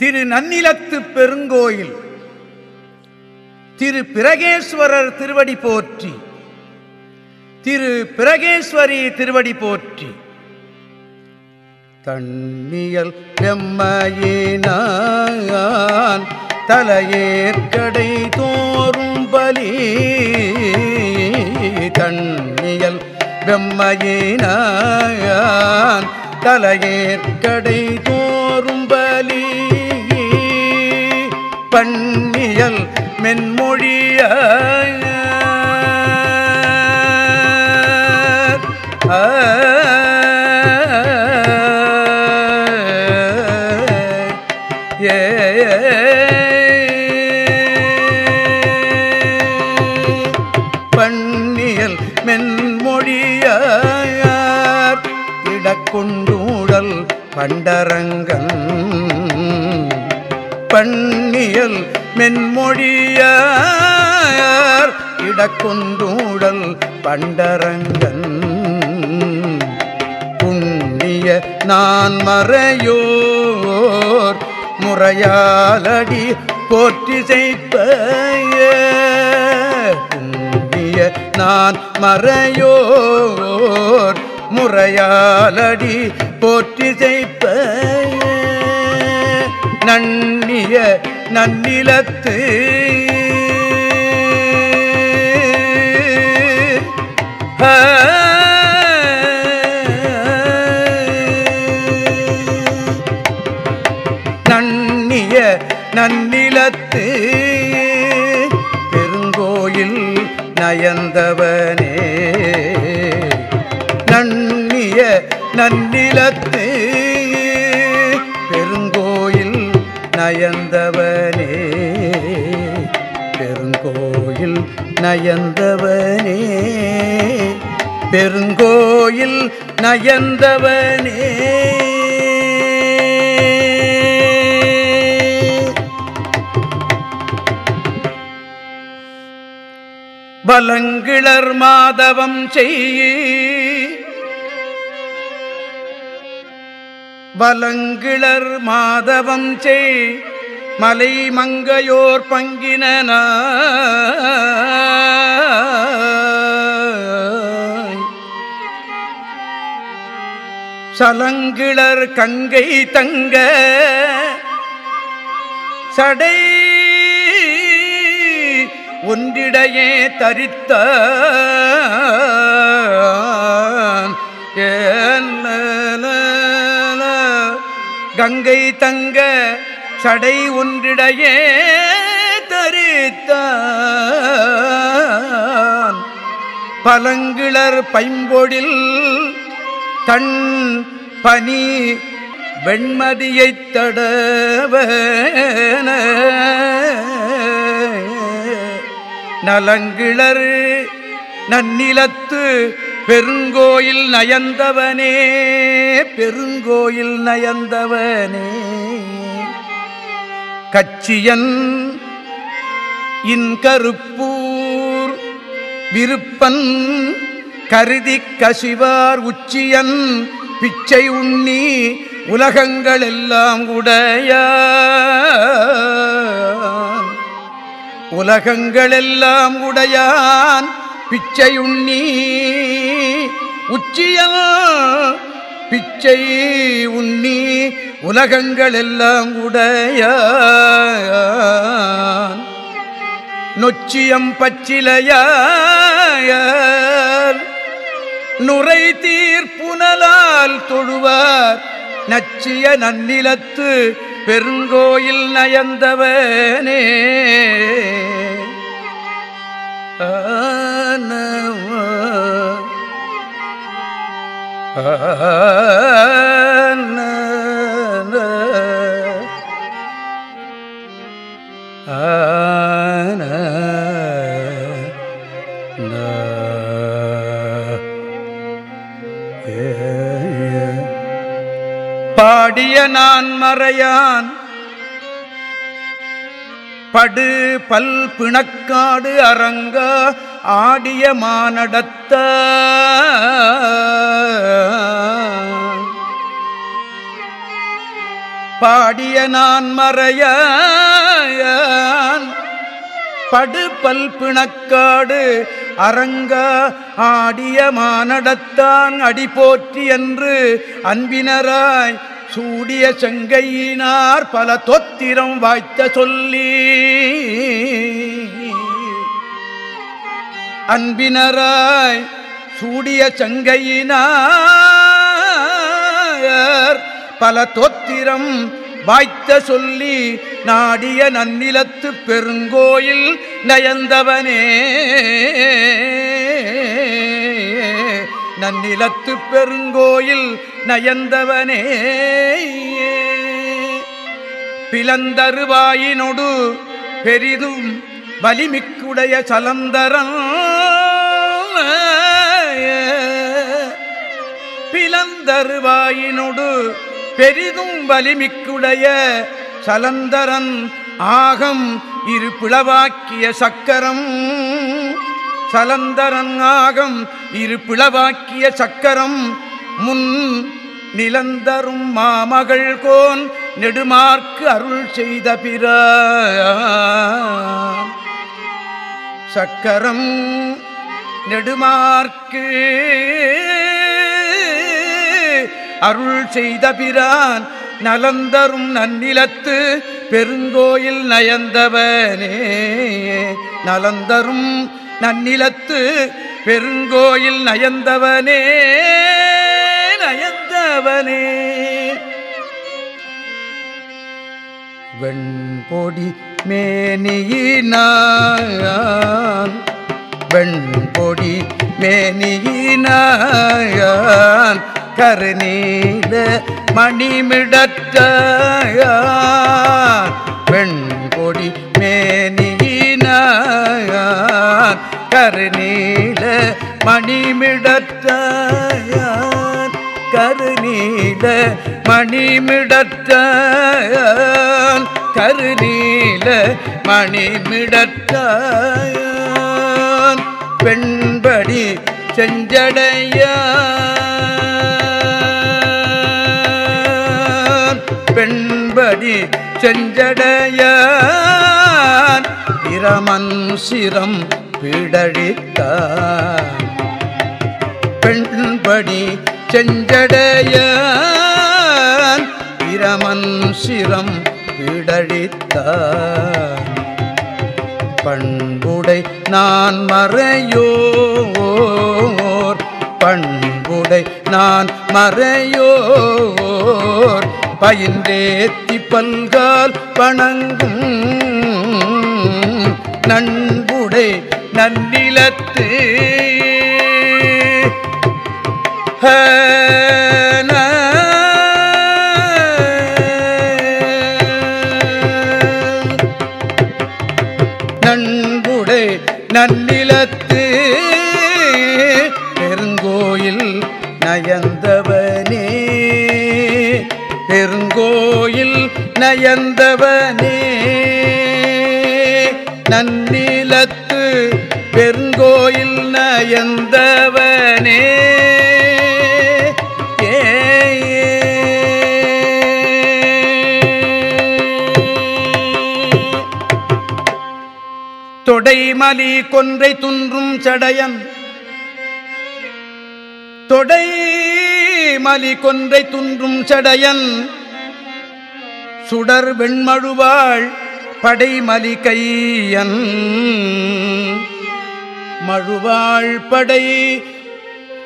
திரு நன்னிலத்து பெருங்கோயில் திரு பிரகேஸ்வரர் திருவடி போற்றி திரு பிரகேஸ்வரி திருவடி போற்றி. தண்ணியல் செம்மையினான் தலையேற்கடை தோறும் பலி தண்ணியல் பெம்மையினான் தலையேற்கடை தோறும் பலி பண்ணியல் மென்மொழிய பண்ணியல் மென்மொழியார் இடக்கொண்டூடல் பண்டரங்கன். பண்ணியல் மென்மொழியார் இடக்கொண்டூடல் பண்டரங்கன். புண்ணிய நான் மறையோர் முறையாலடி போற்றி செய்ப்ப புண்ணிய நான் மறையோர் முறையாலடி போற்றி செய்ப்ப நன்னிய நன்னிலத்து. நன்னிய நன்னிலத்து. பெருங்கோயில் நயந்தவனே. நன்னிய நன்னிலத்து பெருங்கோயில் நயந்தவனே. பெருங்கோயில் நயந்தவனே. பெருங்கோயில் நயந்தவனே. பலங்கிளர் மாதவம் செய்ய வலங்கிளர் மாதவம் செய் மலை மங்கையோர் பங்கினன சலங்கிளர் கங்கை தங்க சடை ஒன்றிடையே தரித்த ஏ கங்கை தங்க சடை ஒன்றிடையே தரித்தான். பலங்கிளர் பைம்பொழில் தன் பனி வெண்மதியைத் தடவன. நலங்கிளர் நன்னிலத்து பெருங்கோயில் நயந்தவனே பெருங்கோயில் நயந்தவனே. கச்சியன் இன்கருப்பூர் விருப்பன் கருதி கசிவார் உச்சியன் பிச்சை உண்ணி உலகங்கள் எல்லாம் உடைய உலகங்களெல்லாம் உடையான் பிச்சையுண்ணி உச்சியல் பிச்சை உண்ணி உலகங்கள் எல்லாம் உடைய நொச்சியம் பச்சிலையால் நுரை தீர்ப்புனலால் தொழுவார். நச்சிய நன்னிலத்து பெருங்கோயில் நயந்தவனே. பாடிய நான் மறையான். படு பல் பிணக்காடு அரங்க ஆடிய மானடத்த பாடிய நான் மறையான். படுபல் பிணக்காடு அரங்க ஆடிய மானடத்தான் அடி போற்றி என்று அன்பினராய் சூடிய செங்கையினார் பல தொத்திரம் வாய்த்த சொல்லி. அன்பினராய் சூடிய செங்கையினார் பல தோத்திரம் வாய்த்த சொல்லி நாடிய நன்னிலத்து பெருங்கோயில் நயந்தவனே. நன்னிலத்து பெருங்கோயில் நயந்தவனே. பிளந்தருவாயினொடு பெரிதும் வலிமிக்குடைய சலந்தரன். பிளந்தருவாயினொடு பெரிதும் வலிமிக்குடைய சலந்தரன் ஆகம் இரு பிளவாக்கிய சக்கரம். சலந்தரன் ஆகம் இரு பிளவாக்கிய சக்கரம். முன் நிலந்தரும் மாமகள் கோன் நெடுமார்க்கு அருள் செய்த பிற. சக்கரம் நெடுமார்க்கு அருள் செய்த பிரான் நலந்தரும் நன்னிலத்து பெருங்கோயில் நயந்தவனே. நலந்தரும் நன்னிலத்து பெருங்கோயில் நயந்தவனே நயந்தவனே. வெண்பொடி மேனியினான் வெண்பொடி மேனியினான் கருநீல மணிமிடற்றான் வெண்பொடி மேனியினார் கருநீல மணிமிடற்ற கருநீல மணிமிடற்ற கருநீல மணிமிடற்ற பெண்படி செஞ்சடையான் பெண்படி செஞ்சடையான். பிரமன் சிரம் பிடழித்தான். பெண்படி செஞ்சடையான். பிரமன் சிரம் பிடழித்தான். பண்புடை நான் மறையோர். பண்புடை நான் மறையோர். பயின்றேத்தி பல்கால் பணங்கும் நண்புடை நன்னிலத்து. நண்புடை நன்னிலத்து. பெருங்கோயில் நயந்தவர் பெருங்கோயில் நயந்தவனே நன்னிலத்து பெருங்கோயில் நயந்தவனே. ஏ தொடைமலி கொன்றை துன்றும் சடையன். தொடை மலி கொன்றை துன்றும் சடையன். சுடர் வெண்மழுவாள் படைமலி கையன். மழுவாள் படை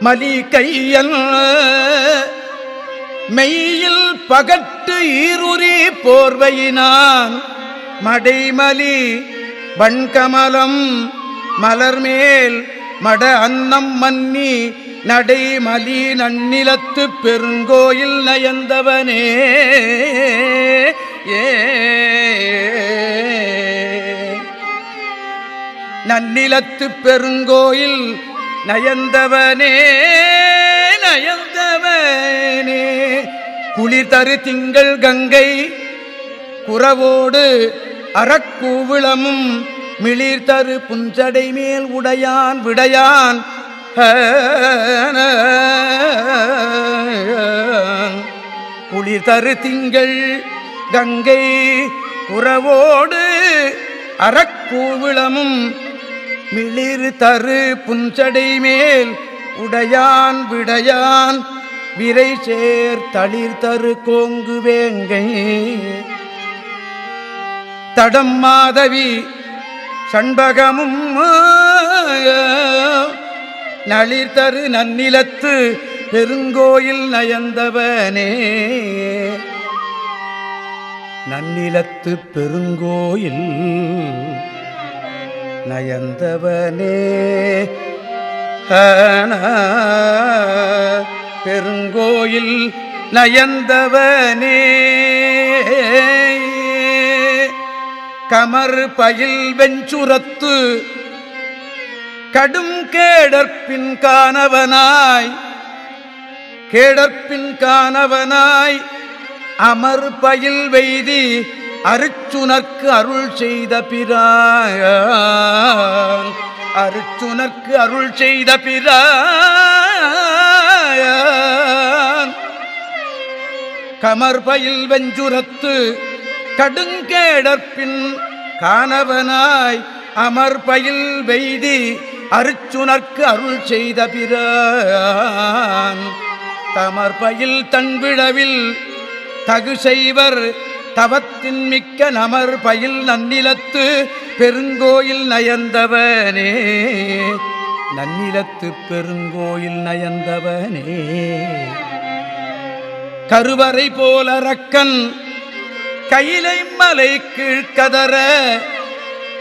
மலி கையன். மெய்யில் பகட்டு ஈருரி போர்வையினான். மடைமலி வண்கமலம் மலர்மேல் மட அன்னம் மன்னி நடைமலி நன்னிலத்து பெருங்கோயில் நயந்தவனே. ஏ. நன்னிலத்து பெருங்கோயில் நயந்தவனே நயந்தவனே. குளிர் தரு திங்கள் கங்கை குறவோடு அறக்கூவிளமும் மிளிர் தரு புஞ்சடை மேல் உடையான் விடையான் குளிர் தரு திங்கள் கங்கை உறவோடு அறக்கூவிளமும் மிளிர் தரு புஞ்சடை மேல் உடையான் விடையான் விரை சேர் தளிர் தரு கோங்கு வேங்கை. தடம் மாதவி சண்பகமும் நளிர் தரு நன்னிலத்து பெருங்கோயில் நயந்தவனே. நன்னிலத்து பெருங்கோயில் நயந்தவனே. பெருங்கோயில் நயந்தவனே. கமர் பயில் வெஞ்சுரத்து கடும் கேடற்பின் காணவனாய். கேடற்பின் காணவனாய். அமர் பயில் வெய்தி அருச்சுனர்க்கு அருள் செய்த பிரான் அருச்சுனர்க்கு அருள் செய்த பிரான் கமர் பயில் வெஞ்சுரத்து கடுங்கேடற்பின் காணவனாய். அமர் பயில் வெய்தி அருச்சுனர்க்கு அருள் செய்த பிரான். தமர் பயில் தன்விழவில் தகு செய்வர் தவத்தின் மிக்க நமர் பயில் நன்னிலத்து பெருங்கோயில் நயந்தவனே. நன்னிலத்து பெருங்கோயில் நயந்தவனே. கருவறை போல ரக்கன் கையிலை மலை கீழ்கதற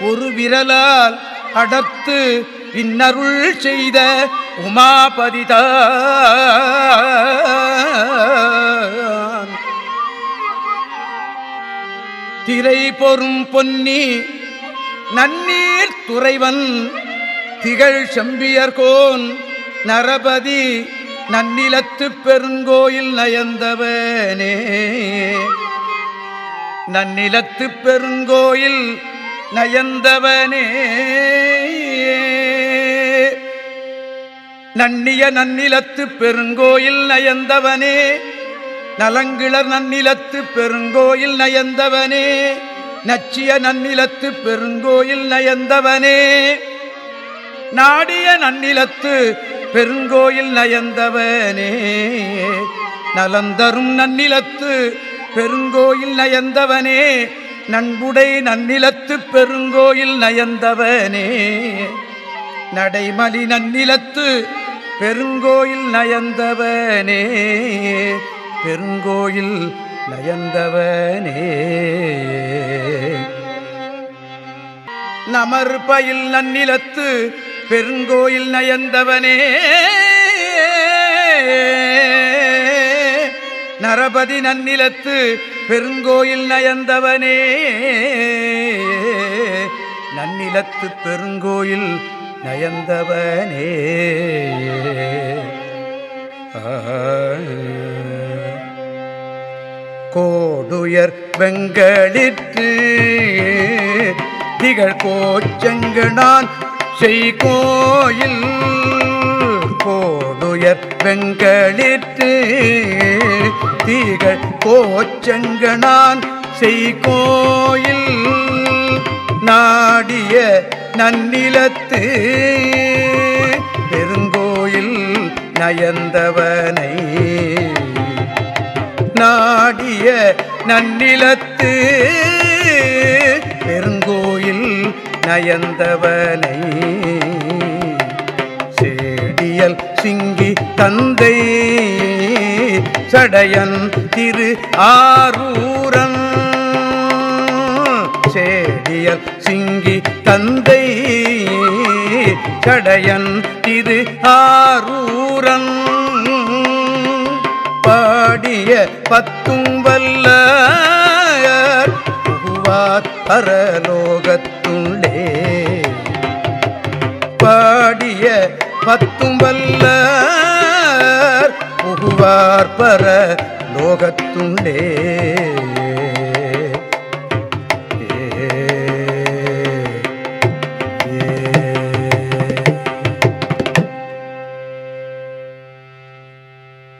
ஒரு விரலால் அடர்த்து இன்னருள் செய்த உமாபதித. திரை பொறும் பொன்னி நன்னீர் துறைவன் திகழ் செம்பியர்கோன் நரபதி நன்னிலத்து பெருங்கோயில் நயந்தவனே. நன்னிலத்து பெருங்கோயில் நயந்தவனே. நன்னிய நன்னிலத்து பெருங்கோயில் நயந்தவனே. நலங்கிளர் நன்னிலத்து பெருங்கோயில் நயந்தவனே. நச்சிய நன்னிலத்து பெருங்கோயில் நயந்தவனே. நாடிய நன்னிலத்து பெருங்கோயில் நயந்தவனே. நலந்தரும் நன்னிலத்து பெருங்கோயில் நயந்தவனே. நண்புடை நன்னிலத்து பெருங்கோயில் நயந்தவனே. நடைமலி நன்னிலத்து பெருங்கோயில் நயந்தவனே பெருங்கோயில் நயந்தவனே. நமர் பயில் நன்னிலத்து பெருங்கோயில் நயந்தவனே. நரபதி நன்னிலத்து பெருங்கோயில் நயந்தவனே. நன்னிலத்து பெருங்கோயில் நயந்தவனே. கோடுயர் வெங்களிற்று திகழ் கோச்செங்கனான் செய்கோயில். கோடுயர் வெங்களிற்று திகழ் கோச்செங்கனான் செய்கோயில். நாடிய நன்னிலத்து பெருங்கோயில் நயந்தவனை. நாடிய நன்னிலத்து பெருங்கோயில் நயந்தவனை. சேடியல் சிங்கி தந்தை சடையன் திரு ஆரூரன் தந்தை கடையன் திரு ஆரூரன். பாடிய பத்தும் வல்ல புகுவார் பரலோகத்துள்ளே. பாடிய பத்தும் வல்ல புகுவார் பர லோகத்துள்ளே